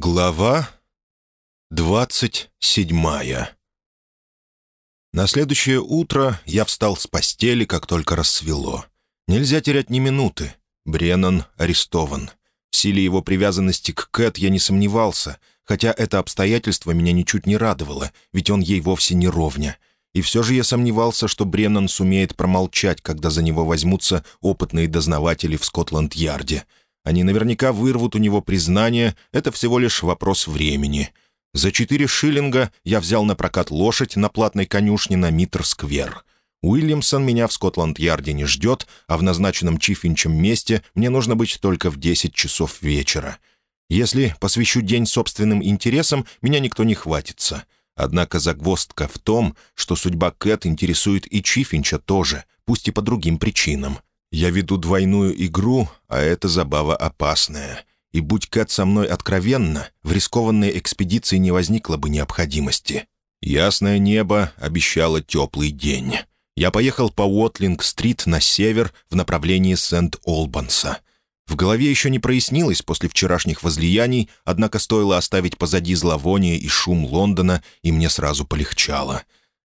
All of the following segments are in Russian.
Глава двадцать седьмая На следующее утро я встал с постели, как только рассвело. Нельзя терять ни минуты. Бреннан арестован. В силе его привязанности к Кэт я не сомневался, хотя это обстоятельство меня ничуть не радовало, ведь он ей вовсе не ровня. И все же я сомневался, что Бреннан сумеет промолчать, когда за него возьмутся опытные дознаватели в Скотланд-Ярде — они наверняка вырвут у него признание, это всего лишь вопрос времени. За четыре шиллинга я взял на прокат лошадь на платной конюшне на Митр-сквер. Уильямсон меня в Скотланд-Ярде не ждет, а в назначенном Чиффинчем месте мне нужно быть только в десять часов вечера. Если посвящу день собственным интересам, меня никто не хватится. Однако загвоздка в том, что судьба Кэт интересует и Чиффинча тоже, пусть и по другим причинам. Я веду двойную игру, а эта забава опасная. И будь Кэт со мной откровенно, в рискованной экспедиции не возникло бы необходимости. Ясное небо обещало теплый день. Я поехал по Уотлинг-стрит на север в направлении Сент-Олбанса. В голове еще не прояснилось после вчерашних возлияний, однако стоило оставить позади зловоние и шум Лондона, и мне сразу полегчало.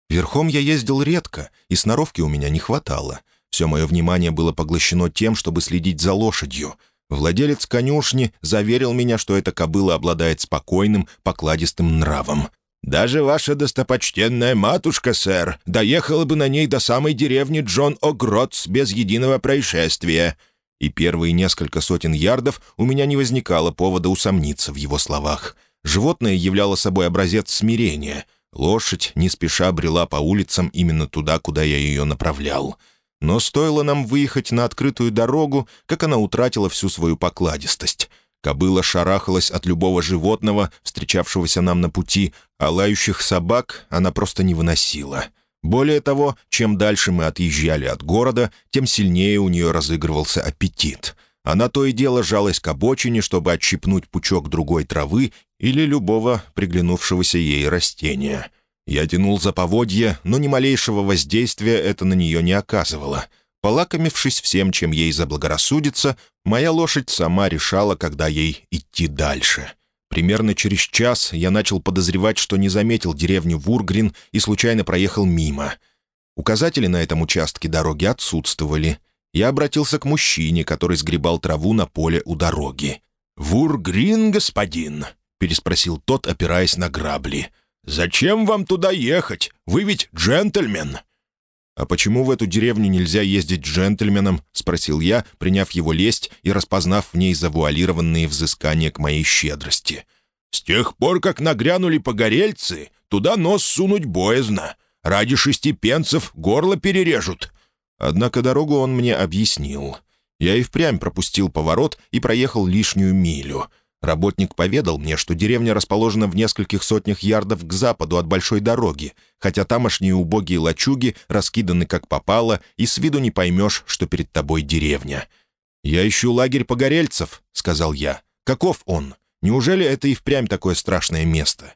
Верхом я ездил редко, и сноровки у меня не хватало — все мое внимание было поглощено тем, чтобы следить за лошадью. Владелец конюшни заверил меня, что эта кобыла обладает спокойным, покладистым нравом. «Даже ваша достопочтенная матушка, сэр, доехала бы на ней до самой деревни Джон О'Гротс без единого происшествия». И первые несколько сотен ярдов у меня не возникало повода усомниться в его словах. Животное являло собой образец смирения. Лошадь не спеша брела по улицам именно туда, куда я ее направлял. Но стоило нам выехать на открытую дорогу, как она утратила всю свою покладистость. Кобыла шарахалась от любого животного, встречавшегося нам на пути, а лающих собак она просто не выносила. Более того, чем дальше мы отъезжали от города, тем сильнее у нее разыгрывался аппетит. Она то и дело жалась к обочине, чтобы отщипнуть пучок другой травы или любого приглянувшегося ей растения — я тянул за поводья, но ни малейшего воздействия это на нее не оказывало. Полакомившись всем, чем ей заблагорассудится, моя лошадь сама решала, когда ей идти дальше. Примерно через час я начал подозревать, что не заметил деревню Вургрин и случайно проехал мимо. Указатели на этом участке дороги отсутствовали. Я обратился к мужчине, который сгребал траву на поле у дороги. «Вургрин, господин?» — переспросил тот, опираясь на грабли. — «Зачем вам туда ехать? Вы ведь джентльмен!» «А почему в эту деревню нельзя ездить джентльменом?» — спросил я, приняв его лесть и распознав в ней завуалированные взыскания к моей щедрости. «С тех пор, как нагрянули погорельцы, туда нос сунуть боязно. Ради шести пенсов горло перережут». Однако дорогу он мне объяснил. Я и впрямь пропустил поворот и проехал лишнюю милю — Работник поведал мне, что деревня расположена в нескольких сотнях ярдов к западу от большой дороги, хотя тамошние убогие лачуги раскиданы как попало, и с виду не поймешь, что перед тобой деревня. «Я ищу лагерь погорельцев», — сказал я. «Каков он? Неужели это и впрямь такое страшное место?»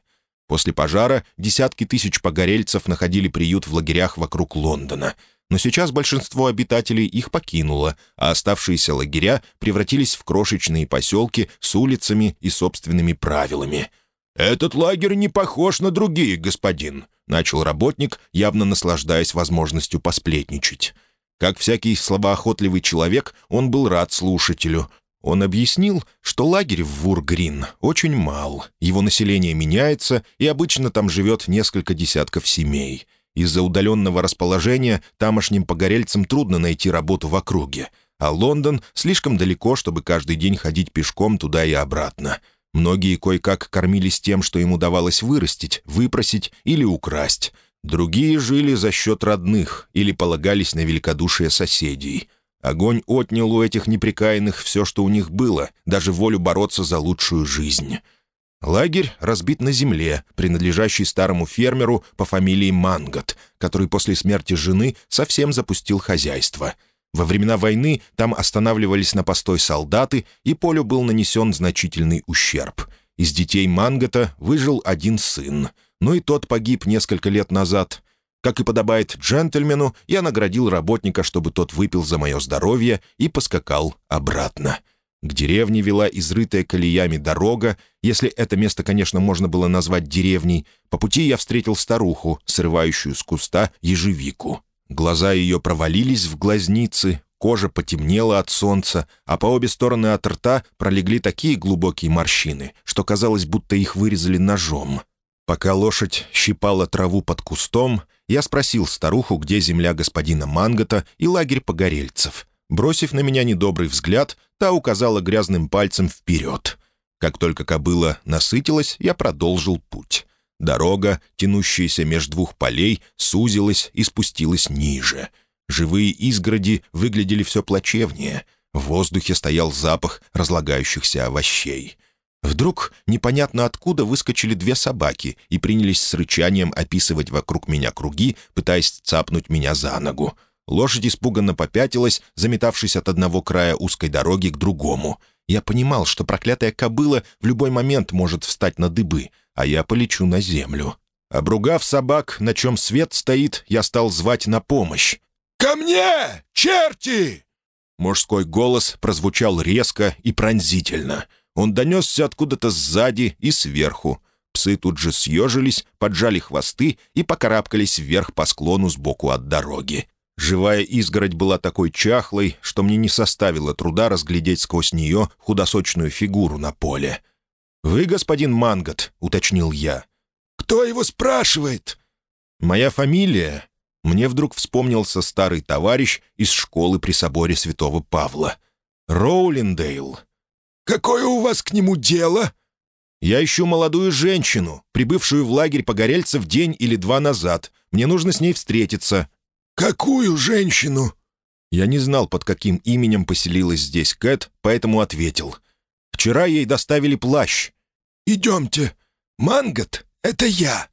После пожара десятки тысяч погорельцев находили приют в лагерях вокруг Лондона — но сейчас большинство обитателей их покинуло, а оставшиеся лагеря превратились в крошечные поселки с улицами и собственными правилами. «Этот лагерь не похож на другие, господин», — начал работник, явно наслаждаясь возможностью посплетничать. Как всякий словоохотливый человек, он был рад слушателю. Он объяснил, что лагерь в Вургрин очень мал, его население меняется, и обычно там живет несколько десятков семей — из-за удаленного расположения тамошним погорельцам трудно найти работу в округе, а Лондон слишком далеко, чтобы каждый день ходить пешком туда и обратно. Многие кое-как кормились тем, что им удавалось вырастить, выпросить или украсть. Другие жили за счет родных или полагались на великодушие соседей. Огонь отнял у этих неприкаянных все, что у них было, даже волю бороться за лучшую жизнь. Лагерь разбит на земле, принадлежащий старому фермеру по фамилии Мангот, который после смерти жены совсем запустил хозяйство. Во времена войны там останавливались на постой солдаты, и полю был нанесен значительный ущерб. Из детей Мангота выжил один сын, но и тот погиб несколько лет назад. Как и подобает джентльмену, я наградил работника, чтобы тот выпил за мое здоровье и поскакал обратно. К деревне вела изрытая колеями дорога, если это место, конечно, можно было назвать деревней. По пути я встретил старуху, срывающую с куста ежевику. Глаза ее провалились в глазницы, кожа потемнела от солнца, а по обе стороны от рта пролегли такие глубокие морщины, что казалось, будто их вырезали ножом. Пока лошадь щипала траву под кустом, я спросил старуху, где земля господина Мангота и лагерь погорельцев. Бросив на меня недобрый взгляд, та указала грязным пальцем вперед. Как только кобыла насытилась, я продолжил путь. Дорога, тянущаяся между двух полей, сузилась и спустилась ниже. Живые изгороди выглядели все плачевнее. В воздухе стоял запах разлагающихся овощей. Вдруг непонятно откуда выскочили две собаки и принялись с рычанием описывать вокруг меня круги, пытаясь цапнуть меня за ногу. Лошадь испуганно попятилась, заметавшись от одного края узкой дороги к другому. Я понимал, что проклятая кобыла в любой момент может встать на дыбы, а я полечу на землю. Обругав собак, на чем свет стоит, я стал звать на помощь. «Ко мне, черти!» Мужской голос прозвучал резко и пронзительно — он донесся откуда-то сзади и сверху. Псы тут же съежились, поджали хвосты и покарабкались вверх по склону сбоку от дороги. Живая изгородь была такой чахлой, что мне не составило труда разглядеть сквозь нее худосочную фигуру на поле. «Вы, господин Мангот», — уточнил я. «Кто его спрашивает?» «Моя фамилия». Мне вдруг вспомнился старый товарищ из школы при соборе святого Павла. «Роулиндейл». Какое у вас к нему дело?» «Я ищу молодую женщину, прибывшую в лагерь погорельцев день или два назад. Мне нужно с ней встретиться». «Какую женщину?» Я не знал, под каким именем поселилась здесь Кэт, поэтому ответил. «Вчера ей доставили плащ». «Идемте. Мангот — это я».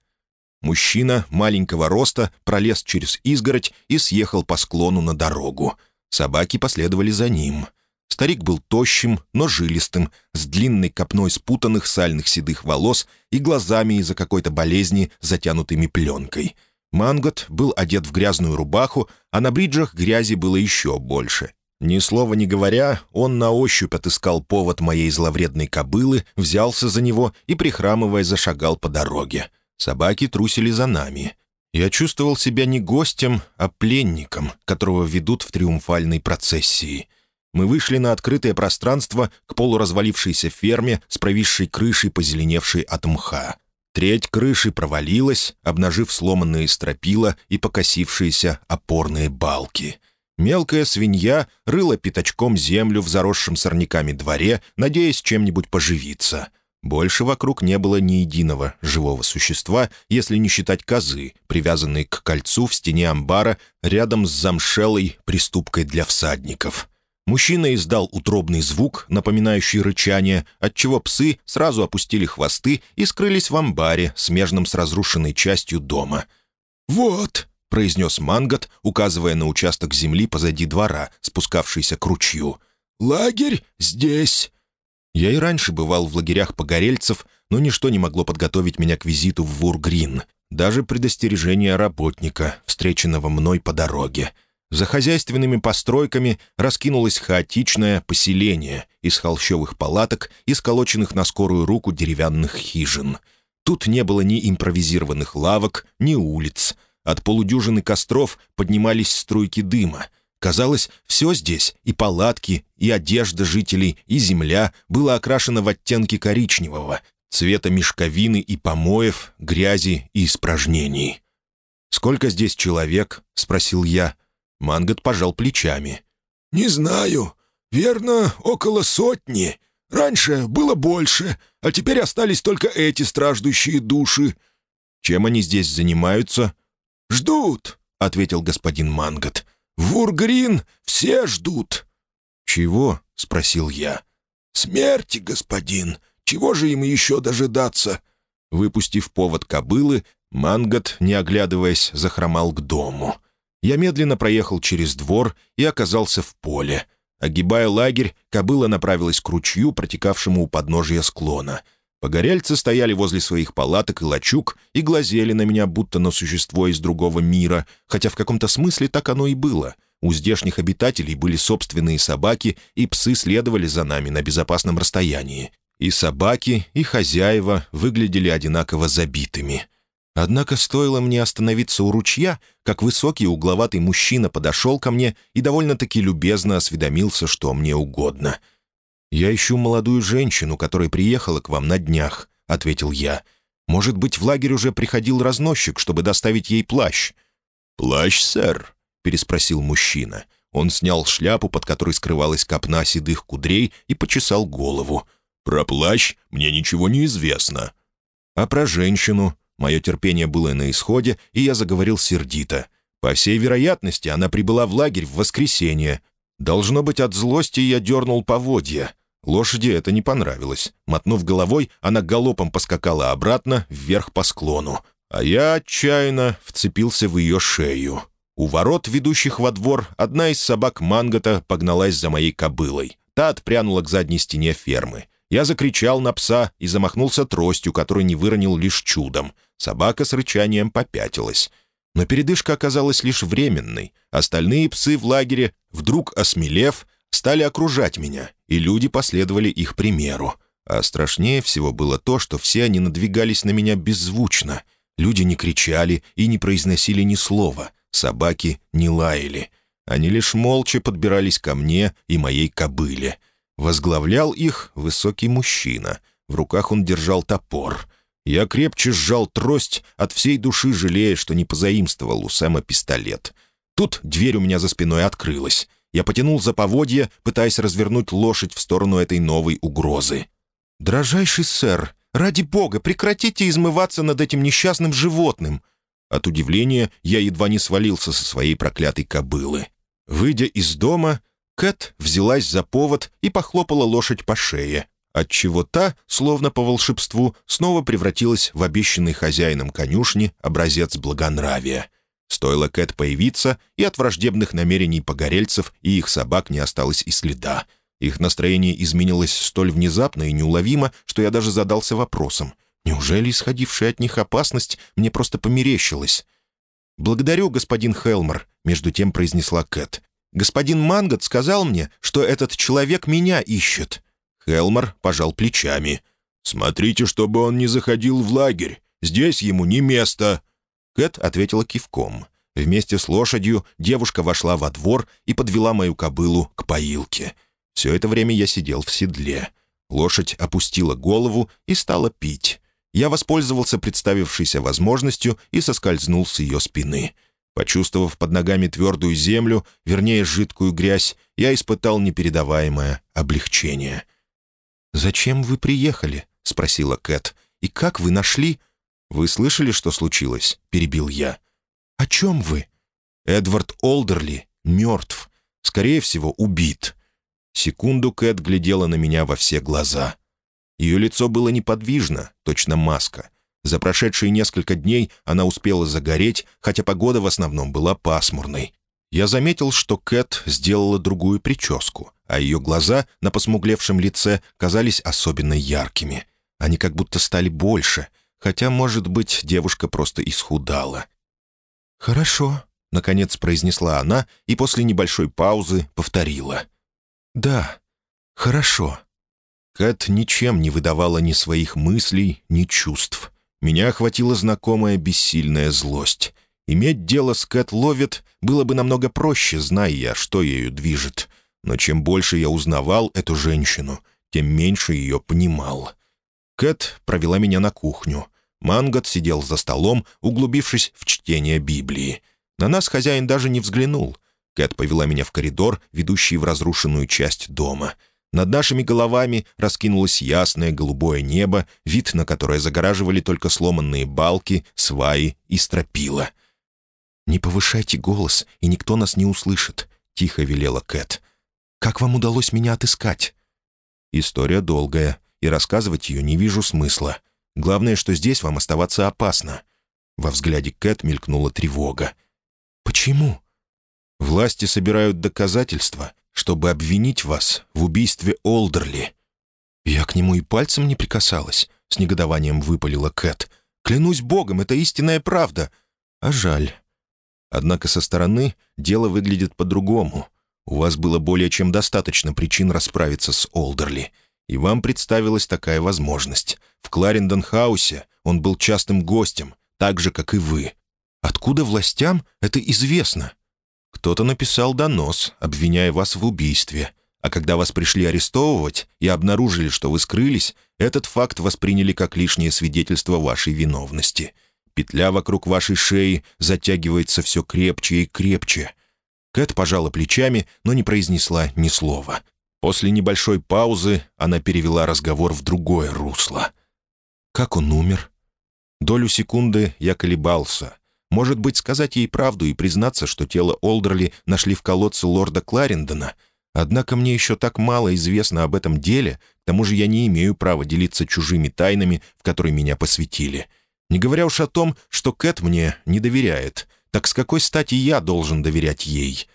Мужчина маленького роста пролез через изгородь и съехал по склону на дорогу. Собаки последовали за ним. Старик был тощим, но жилистым, с длинной копной спутанных сальных седых волос и глазами из-за какой-то болезни, затянутыми пленкой. Мангот был одет в грязную рубаху, а на бриджах грязи было еще больше. Ни слова не говоря, он на ощупь отыскал повод моей зловредной кобылы, взялся за него и, прихрамывая, зашагал по дороге. Собаки трусили за нами. Я чувствовал себя не гостем, а пленником, которого ведут в триумфальной процессии — мы вышли на открытое пространство к полуразвалившейся ферме с провисшей крышей, позеленевшей от мха. Треть крыши провалилась, обнажив сломанные стропила и покосившиеся опорные балки. Мелкая свинья рыла пятачком землю в заросшем сорняками дворе, надеясь чем-нибудь поживиться. Больше вокруг не было ни единого живого существа, если не считать козы, привязанной к кольцу в стене амбара рядом с замшелой приступкой для всадников. Мужчина издал утробный звук, напоминающий рычание, отчего псы сразу опустили хвосты и скрылись в амбаре, смежном с разрушенной частью дома. «Вот», — произнес Мангот, указывая на участок земли позади двора, спускавшийся к ручью. «Лагерь здесь». Я и раньше бывал в лагерях погорельцев, но ничто не могло подготовить меня к визиту в Вургрин, даже предостережение работника, встреченного мной по дороге — за хозяйственными постройками раскинулось хаотичное поселение из холщовых палаток и сколоченных на скорую руку деревянных хижин. Тут не было ни импровизированных лавок, ни улиц. От полудюжины костров поднимались струйки дыма. Казалось, все здесь, и палатки, и одежда жителей, и земля, было окрашено в оттенки коричневого, цвета мешковины и помоев, грязи и испражнений. «Сколько здесь человек?» — спросил я. Мангот пожал плечами. «Не знаю. Верно, около сотни. Раньше было больше, а теперь остались только эти страждущие души». «Чем они здесь занимаются?» «Ждут», — ответил господин Мангот. «В Ургрин все ждут». «Чего?» — спросил я. «Смерти, господин. Чего же им еще дожидаться?» Выпустив повод кобылы, Мангот, не оглядываясь, захромал к дому. Я медленно проехал через двор и оказался в поле. Огибая лагерь, кобыла направилась к ручью, протекавшему у подножия склона. Погорельцы стояли возле своих палаток и лачуг и глазели на меня, будто на существо из другого мира, хотя в каком-то смысле так оно и было. У здешних обитателей были собственные собаки, и псы следовали за нами на безопасном расстоянии. И собаки, и хозяева выглядели одинаково забитыми. Однако стоило мне остановиться у ручья, как высокий угловатый мужчина подошел ко мне и довольно-таки любезно осведомился, что мне угодно. «Я ищу молодую женщину, которая приехала к вам на днях», — ответил я. «Может быть, в лагерь уже приходил разносчик, чтобы доставить ей плащ?» «Плащ, сэр?» — переспросил мужчина. Он снял шляпу, под которой скрывалась копна седых кудрей, и почесал голову. «Про плащ мне ничего не известно». «А про женщину?» Мое терпение было на исходе, и я заговорил сердито. По всей вероятности, она прибыла в лагерь в воскресенье. Должно быть, от злости я дернул поводья. Лошади это не понравилось. Мотнув головой, она галопом поскакала обратно, вверх по склону. А я отчаянно вцепился в ее шею. У ворот, ведущих во двор, одна из собак Мангота погналась за моей кобылой. Та отпрянула к задней стене фермы. Я закричал на пса и замахнулся тростью, которую не выронил лишь чудом. Собака с рычанием попятилась. Но передышка оказалась лишь временной. Остальные псы в лагере, вдруг осмелев, стали окружать меня, и люди последовали их примеру. А страшнее всего было то, что все они надвигались на меня беззвучно. Люди не кричали и не произносили ни слова, собаки не лаяли. Они лишь молча подбирались ко мне и моей кобыле. Возглавлял их высокий мужчина. В руках он держал топор. Я крепче сжал трость, от всей души жалея, что не позаимствовал у Сэма пистолет. Тут дверь у меня за спиной открылась. Я потянул за поводья, пытаясь развернуть лошадь в сторону этой новой угрозы. «Дрожайший сэр, ради бога, прекратите измываться над этим несчастным животным!» От удивления я едва не свалился со своей проклятой кобылы. Выйдя из дома, Кэт взялась за повод и похлопала лошадь по шее, отчего та, словно по волшебству, снова превратилась в обещанный хозяином конюшни образец благонравия. Стоило Кэт появиться, и от враждебных намерений погорельцев и их собак не осталось и следа. Их настроение изменилось столь внезапно и неуловимо, что я даже задался вопросом. Неужели исходившая от них опасность мне просто померещилась? «Благодарю, господин Хелмер», — между тем произнесла Кэт. «Господин Мангот сказал мне, что этот человек меня ищет». Хелмор пожал плечами. «Смотрите, чтобы он не заходил в лагерь. Здесь ему не место». Кэт ответила кивком. Вместе с лошадью девушка вошла во двор и подвела мою кобылу к поилке. Все это время я сидел в седле. Лошадь опустила голову и стала пить. Я воспользовался представившейся возможностью и соскользнул с ее спины. Почувствовав под ногами твердую землю, вернее, жидкую грязь, я испытал непередаваемое облегчение — «Зачем вы приехали?» — спросила Кэт. «И как вы нашли...» «Вы слышали, что случилось?» — перебил я. «О чем вы?» «Эдвард Олдерли мертв. Скорее всего, убит». Секунду Кэт глядела на меня во все глаза. Ее лицо было неподвижно, точно маска. За прошедшие несколько дней она успела загореть, хотя погода в основном была пасмурной. Я заметил, что Кэт сделала другую прическу а ее глаза на посмуглевшем лице казались особенно яркими. Они как будто стали больше, хотя, может быть, девушка просто исхудала. «Хорошо», — наконец произнесла она и после небольшой паузы повторила. «Да, хорошо». Кэт ничем не выдавала ни своих мыслей, ни чувств. Меня охватила знакомая бессильная злость. Иметь дело с Кэт Ловит было бы намного проще, зная я, что ею движет — но чем больше я узнавал эту женщину, тем меньше ее понимал. Кэт провела меня на кухню. Мангот сидел за столом, углубившись в чтение Библии. На нас хозяин даже не взглянул. Кэт повела меня в коридор, ведущий в разрушенную часть дома. Над нашими головами раскинулось ясное голубое небо, вид на которое загораживали только сломанные балки, сваи и стропила. «Не повышайте голос, и никто нас не услышит», — тихо велела Кэт. Как вам удалось меня отыскать?» «История долгая, и рассказывать ее не вижу смысла. Главное, что здесь вам оставаться опасно». Во взгляде Кэт мелькнула тревога. «Почему?» «Власти собирают доказательства, чтобы обвинить вас в убийстве Олдерли». «Я к нему и пальцем не прикасалась», — с негодованием выпалила Кэт. «Клянусь богом, это истинная правда. А жаль». Однако со стороны дело выглядит по-другому. У вас было более чем достаточно причин расправиться с Олдерли, и вам представилась такая возможность. В Кларендон-хаусе он был частым гостем, так же, как и вы. Откуда властям это известно? Кто-то написал донос, обвиняя вас в убийстве. А когда вас пришли арестовывать и обнаружили, что вы скрылись, этот факт восприняли как лишнее свидетельство вашей виновности. Петля вокруг вашей шеи затягивается все крепче и крепче. Кэт пожала плечами, но не произнесла ни слова. После небольшой паузы она перевела разговор в другое русло. «Как он умер?» Долю секунды я колебался. Может быть, сказать ей правду и признаться, что тело Олдерли нашли в колодце лорда Кларендона. Однако мне еще так мало известно об этом деле, к тому же я не имею права делиться чужими тайнами, в которые меня посвятили. Не говоря уж о том, что Кэт мне не доверяет. Так с какой стати я должен доверять ей?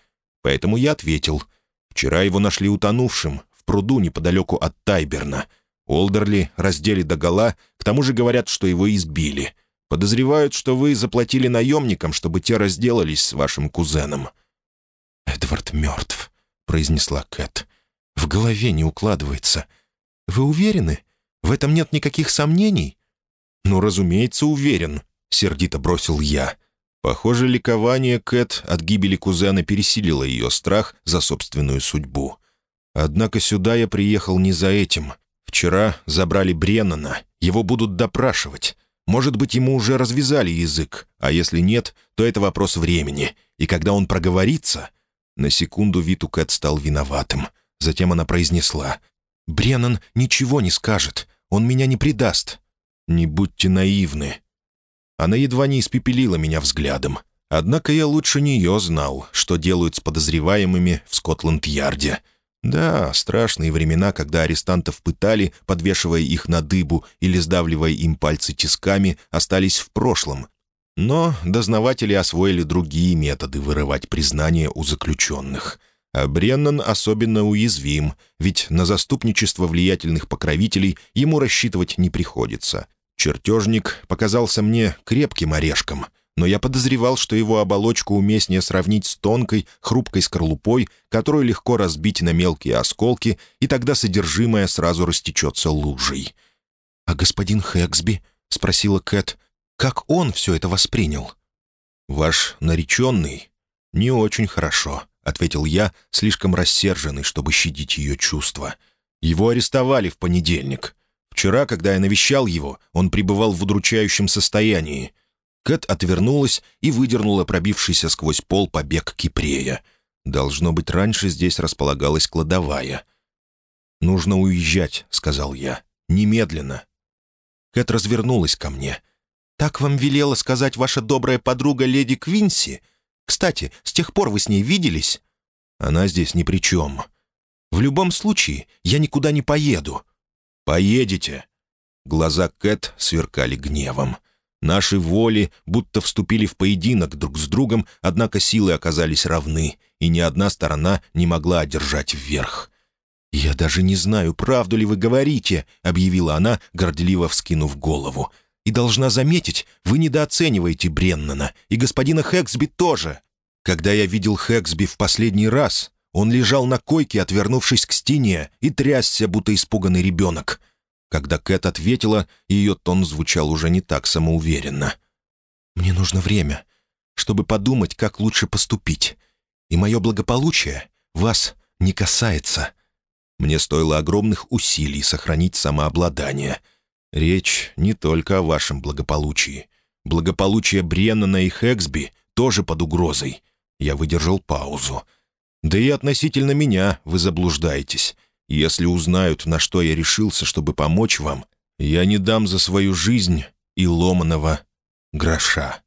Поэтому я ответил. Вчера его нашли утонувшим, в пруду неподалеку от Тайберна. Олдерли раздели догола, к тому же говорят, что его избили. Подозревают, что вы заплатили наемникам, чтобы те разделались с вашим кузеном». «Эдвард мертв», — произнесла Кэт. «В голове не укладывается. Вы уверены? В этом нет никаких сомнений?» «Ну, разумеется, уверен», — сердито бросил я. Похоже, ликование Кэт от гибели кузена пересилило ее страх за собственную судьбу. Однако сюда я приехал не за этим. Вчера забрали Бреннана, его будут допрашивать. Может быть, ему уже развязали язык, а если нет, то это вопрос времени. И когда он проговорится... На секунду вид Кэт стал виноватым. Затем она произнесла. «Бреннан ничего не скажет. Он меня не предаст». «Не будьте наивны». Она едва не испепелила меня взглядом. Однако я лучше нее знал, что делают с подозреваемыми в Скотланд-Ярде. Да, страшные времена, когда арестантов пытали, подвешивая их на дыбу или сдавливая им пальцы тисками, остались в прошлом. Но дознаватели освоили другие методы вырывать признания у заключенных. А Бреннан особенно уязвим, ведь на заступничество влиятельных покровителей ему рассчитывать не приходится. Чертежник показался мне крепким орешком — но я подозревал, что его оболочку уместнее сравнить с тонкой, хрупкой скорлупой, которую легко разбить на мелкие осколки, и тогда содержимое сразу растечется лужей. «А господин Хэксби?» — спросила Кэт. «Как он все это воспринял?» «Ваш нареченный?» «Не очень хорошо», — ответил я, слишком рассерженный, чтобы щадить ее чувства. «Его арестовали в понедельник. Вчера, когда я навещал его, он пребывал в удручающем состоянии. Кэт отвернулась и выдернула пробившийся сквозь пол побег кипрея. Должно быть, раньше здесь располагалась кладовая. «Нужно уезжать», — сказал я. «Немедленно». Кэт развернулась ко мне. «Так вам велела сказать ваша добрая подруга леди Квинси? Кстати, с тех пор вы с ней виделись?» «Она здесь ни при чем. В любом случае, я никуда не поеду». «Поедете». Глаза Кэт сверкали гневом. Наши воли будто вступили в поединок друг с другом, однако силы оказались равны, и ни одна сторона не могла одержать вверх. «Я даже не знаю, правду ли вы говорите», — объявила она, горделиво вскинув голову. «И должна заметить, вы недооцениваете Бреннана, и господина Хэксби тоже. Когда я видел Хэксби в последний раз, он лежал на койке, отвернувшись к стене, и трясся, будто испуганный ребенок. Когда Кэт ответила, ее тон звучал уже не так самоуверенно. «Мне нужно время, чтобы подумать, как лучше поступить. И мое благополучие вас не касается». Мне стоило огромных усилий сохранить самообладание. Речь не только о вашем благополучии. Благополучие Бреннана и Хэксби тоже под угрозой. Я выдержал паузу. Да и относительно меня вы заблуждаетесь. Если узнают, на что я решился, чтобы помочь вам, я не дам за свою жизнь и ломаного гроша».